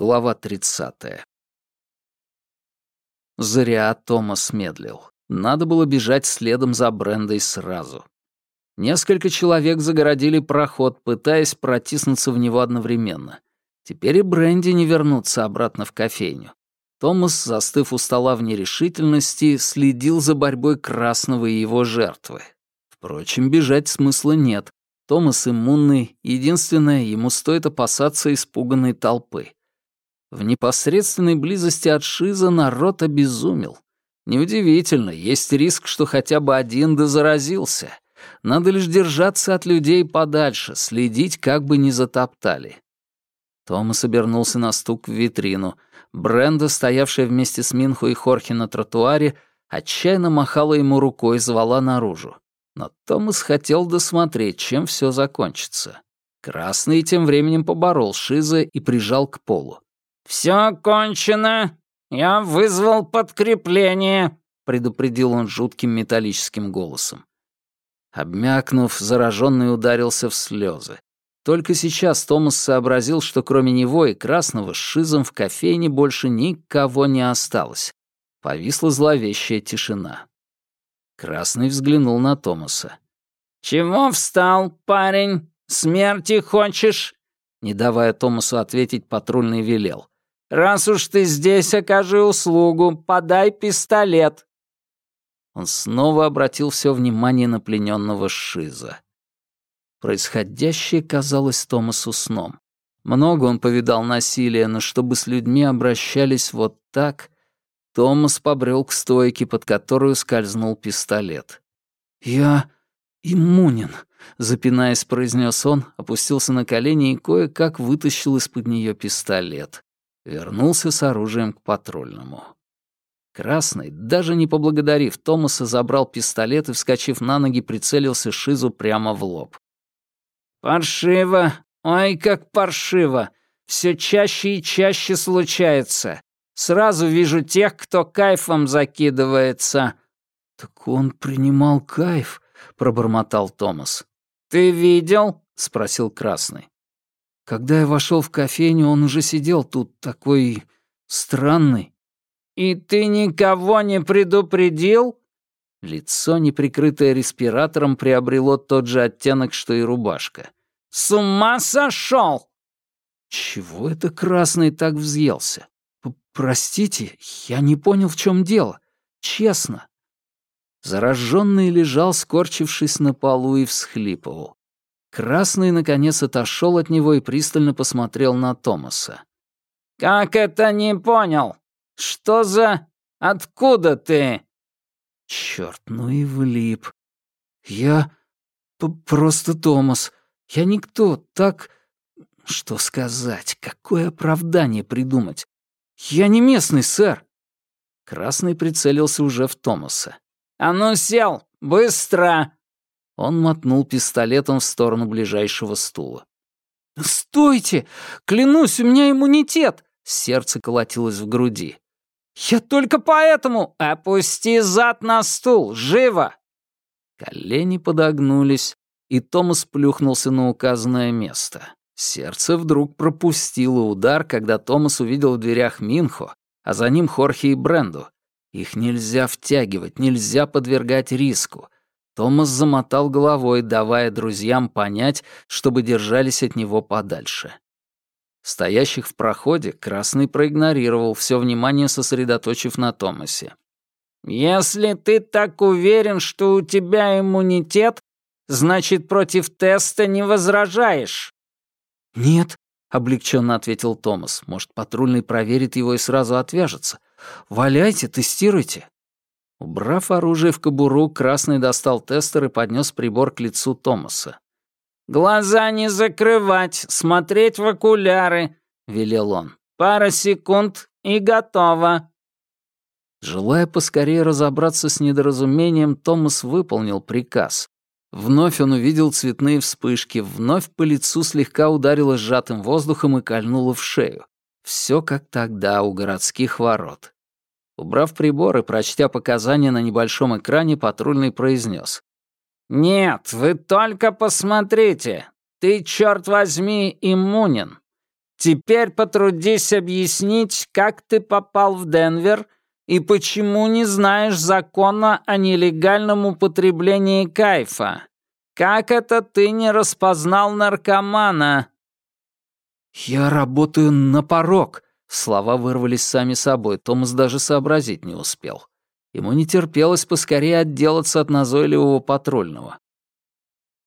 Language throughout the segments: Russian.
Глава 30. Зря Томас медлил. Надо было бежать следом за Брендой сразу. Несколько человек загородили проход, пытаясь протиснуться в него одновременно. Теперь и Бренди не вернуться обратно в кофейню. Томас, застыв у стола в нерешительности, следил за борьбой Красного и его жертвы. Впрочем, бежать смысла нет. Томас иммунный, единственное, ему стоит опасаться испуганной толпы. В непосредственной близости от Шиза народ обезумел. Неудивительно, есть риск, что хотя бы один да заразился. Надо лишь держаться от людей подальше, следить, как бы не затоптали. Томас обернулся на стук в витрину. Бренда, стоявшая вместе с Минху и Хорхе на тротуаре, отчаянно махала ему рукой и звала наружу. Но Томас хотел досмотреть, чем все закончится. Красный тем временем поборол Шиза и прижал к полу. «Все кончено. Я вызвал подкрепление», — предупредил он жутким металлическим голосом. Обмякнув, зараженный ударился в слезы. Только сейчас Томас сообразил, что кроме него и Красного с Шизом в кофейне больше никого не осталось. Повисла зловещая тишина. Красный взглянул на Томаса. «Чего встал, парень? Смерти хочешь?» Не давая Томасу ответить, патрульный велел. «Раз уж ты здесь, окажи услугу, подай пистолет». Он снова обратил все внимание на плененного Шиза. Происходящее казалось Томасу сном. Много он повидал насилия, но чтобы с людьми обращались вот так, Томас побрел к стойке, под которую скользнул пистолет. «Я иммунен», — запинаясь, произнес он, опустился на колени и кое-как вытащил из-под нее пистолет. Вернулся с оружием к патрульному. Красный, даже не поблагодарив Томаса, забрал пистолет и, вскочив на ноги, прицелился Шизу прямо в лоб. «Паршиво! Ой, как паршиво! Все чаще и чаще случается. Сразу вижу тех, кто кайфом закидывается». «Так он принимал кайф», — пробормотал Томас. «Ты видел?» — спросил Красный. Когда я вошел в кофейню, он уже сидел тут, такой странный. «И ты никого не предупредил?» Лицо, неприкрытое респиратором, приобрело тот же оттенок, что и рубашка. «С ума сошел!» Чего это красный так взъелся? Простите, я не понял, в чем дело. Честно. Зараженный лежал, скорчившись на полу, и всхлипывал. Красный, наконец, отошел от него и пристально посмотрел на Томаса. «Как это не понял? Что за... Откуда ты?» Черт, ну и влип. Я... просто Томас. Я никто, так... Что сказать? Какое оправдание придумать? Я не местный, сэр. Красный прицелился уже в Томаса. «А ну сел! Быстро!» Он мотнул пистолетом в сторону ближайшего стула. «Стойте! Клянусь, у меня иммунитет!» Сердце колотилось в груди. «Я только поэтому! Опусти зад на стул! Живо!» Колени подогнулись, и Томас плюхнулся на указанное место. Сердце вдруг пропустило удар, когда Томас увидел в дверях Минхо, а за ним Хорхе и Бренду. Их нельзя втягивать, нельзя подвергать риску. Томас замотал головой, давая друзьям понять, чтобы держались от него подальше. Стоящих в проходе Красный проигнорировал, все внимание сосредоточив на Томасе. «Если ты так уверен, что у тебя иммунитет, значит, против теста не возражаешь». «Нет», — облегченно ответил Томас. «Может, патрульный проверит его и сразу отвяжется. Валяйте, тестируйте». Убрав оружие в кобуру, Красный достал тестер и поднес прибор к лицу Томаса. «Глаза не закрывать, смотреть в окуляры», — велел он. «Пара секунд и готово». Желая поскорее разобраться с недоразумением, Томас выполнил приказ. Вновь он увидел цветные вспышки, вновь по лицу слегка ударило сжатым воздухом и кольнуло в шею. Все как тогда у городских ворот. Убрав прибор и прочтя показания на небольшом экране, патрульный произнес. «Нет, вы только посмотрите. Ты, черт возьми, иммунен. Теперь потрудись объяснить, как ты попал в Денвер и почему не знаешь закона о нелегальном употреблении кайфа. Как это ты не распознал наркомана?» «Я работаю на порог», — слова вырвались сами собой, Томас даже сообразить не успел. Ему не терпелось поскорее отделаться от назойливого патрульного.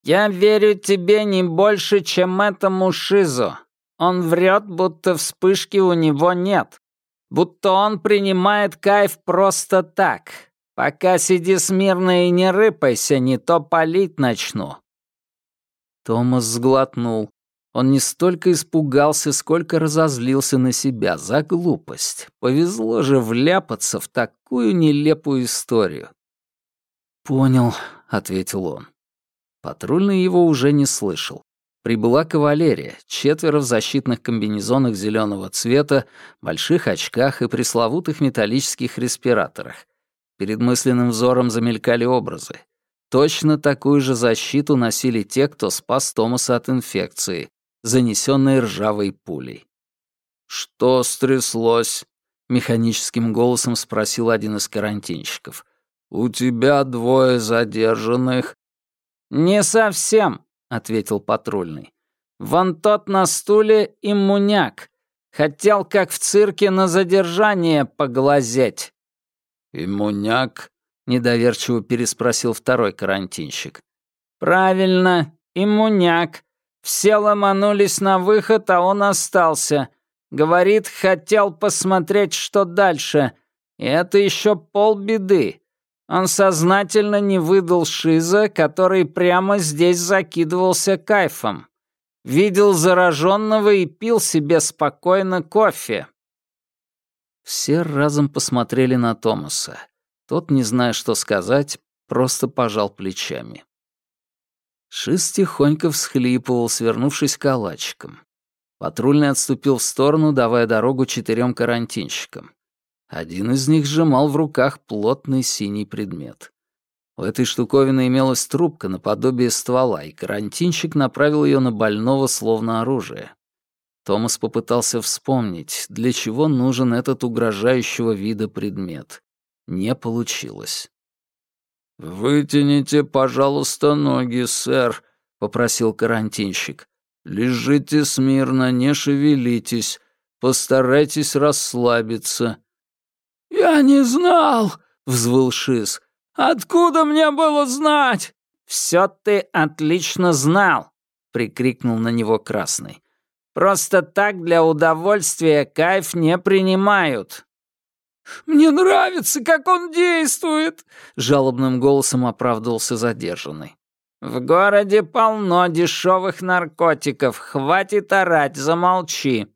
«Я верю тебе не больше, чем этому Шизу. Он врет, будто вспышки у него нет. Будто он принимает кайф просто так. Пока сиди смирно и не рыпайся, не то палить начну». Томас сглотнул. Он не столько испугался, сколько разозлился на себя за глупость. Повезло же вляпаться в такую нелепую историю. «Понял», — ответил он. Патрульный его уже не слышал. Прибыла кавалерия, четверо в защитных комбинезонах зеленого цвета, больших очках и пресловутых металлических респираторах. Перед мысленным взором замелькали образы. Точно такую же защиту носили те, кто спас Томаса от инфекции, занесенной ржавой пулей. «Что стряслось?» — механическим голосом спросил один из карантинщиков. «У тебя двое задержанных». «Не совсем», — ответил патрульный. «Вон тот на стуле иммуняк. Хотел, как в цирке, на задержание поглазеть». «Иммуняк?» — недоверчиво переспросил второй карантинщик. «Правильно, иммуняк. Все ломанулись на выход, а он остался. Говорит, хотел посмотреть, что дальше. И это еще полбеды. Он сознательно не выдал Шиза, который прямо здесь закидывался кайфом. Видел зараженного и пил себе спокойно кофе. Все разом посмотрели на Томаса. Тот, не зная, что сказать, просто пожал плечами. Шиз тихонько всхлипывал, свернувшись калачиком. Патрульный отступил в сторону, давая дорогу четырем карантинщикам. Один из них сжимал в руках плотный синий предмет. У этой штуковины имелась трубка наподобие ствола, и карантинщик направил ее на больного словно оружие. Томас попытался вспомнить, для чего нужен этот угрожающего вида предмет. Не получилось. «Вытяните, пожалуйста, ноги, сэр», — попросил карантинщик. «Лежите смирно, не шевелитесь. Постарайтесь расслабиться». «Я не знал», — взвыл Шиз. «Откуда мне было знать?» «Все ты отлично знал», — прикрикнул на него Красный. «Просто так для удовольствия кайф не принимают. «Мне нравится, как он действует!» — жалобным голосом оправдывался задержанный. «В городе полно дешевых наркотиков. Хватит орать, замолчи!»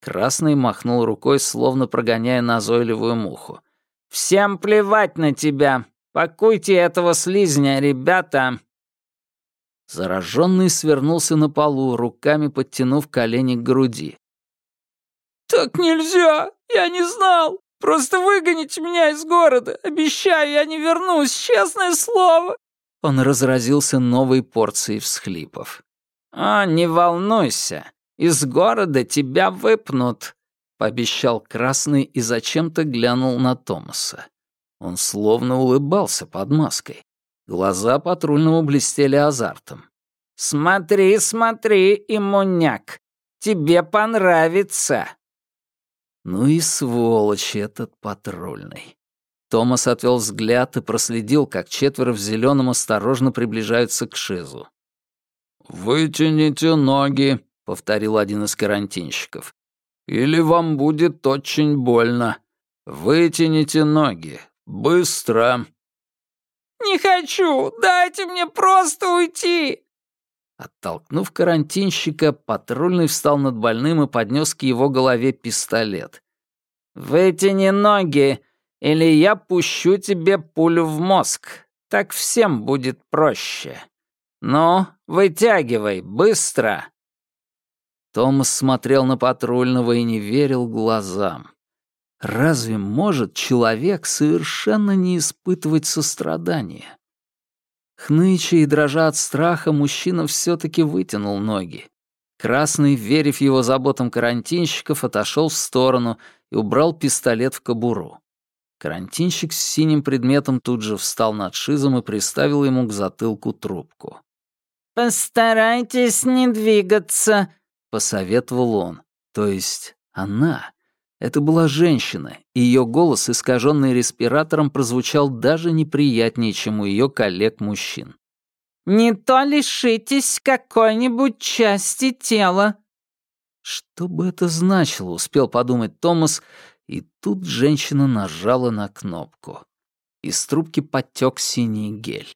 Красный махнул рукой, словно прогоняя назойливую муху. «Всем плевать на тебя! Пакуйте этого слизня, ребята!» Зараженный свернулся на полу, руками подтянув колени к груди. «Так нельзя! Я не знал! Просто выгоните меня из города! Обещаю, я не вернусь, честное слово!» Он разразился новой порцией всхлипов. «А, не волнуйся, из города тебя выпнут», — пообещал Красный и зачем-то глянул на Томаса. Он словно улыбался под маской. Глаза патрульного блестели азартом. «Смотри, смотри, иммуняк, тебе понравится!» Ну и сволочь этот патрульный. Томас отвел взгляд и проследил, как четверо в зеленом осторожно приближаются к Шизу. «Вытяните ноги», — повторил один из карантинщиков. «Или вам будет очень больно. Вытяните ноги. Быстро!» «Не хочу! Дайте мне просто уйти!» Оттолкнув карантинщика, патрульный встал над больным и поднес к его голове пистолет. «Вытяни ноги, или я пущу тебе пулю в мозг. Так всем будет проще. Ну, вытягивай, быстро!» Томас смотрел на патрульного и не верил глазам. Разве может человек совершенно не испытывать сострадания? Хныча и дрожа от страха, мужчина все-таки вытянул ноги. Красный, верив его заботам карантинщиков, отошел в сторону и убрал пистолет в кобуру. Карантинщик с синим предметом тут же встал над Шизом и приставил ему к затылку трубку. «Постарайтесь не двигаться», — посоветовал он. То есть она. Это была женщина, и ее голос, искаженный респиратором, прозвучал даже неприятнее, чем у ее коллег-мужчин. «Не то лишитесь какой-нибудь части тела». Что бы это значило, успел подумать Томас, и тут женщина нажала на кнопку. Из трубки потек синий гель.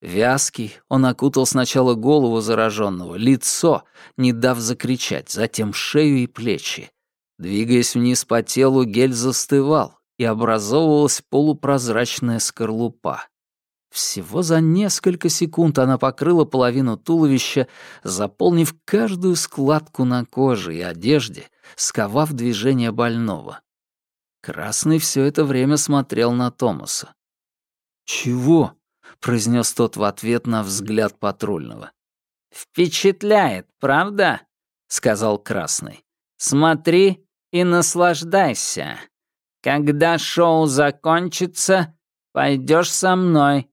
Вязкий, он окутал сначала голову зараженного, лицо, не дав закричать, затем шею и плечи. Двигаясь вниз по телу, гель застывал, и образовывалась полупрозрачная скорлупа. Всего за несколько секунд она покрыла половину туловища, заполнив каждую складку на коже и одежде, сковав движение больного. Красный все это время смотрел на Томаса. «Чего?» — произнес тот в ответ на взгляд патрульного. «Впечатляет, правда?» — сказал Красный. «Смотри и наслаждайся. Когда шоу закончится, пойдешь со мной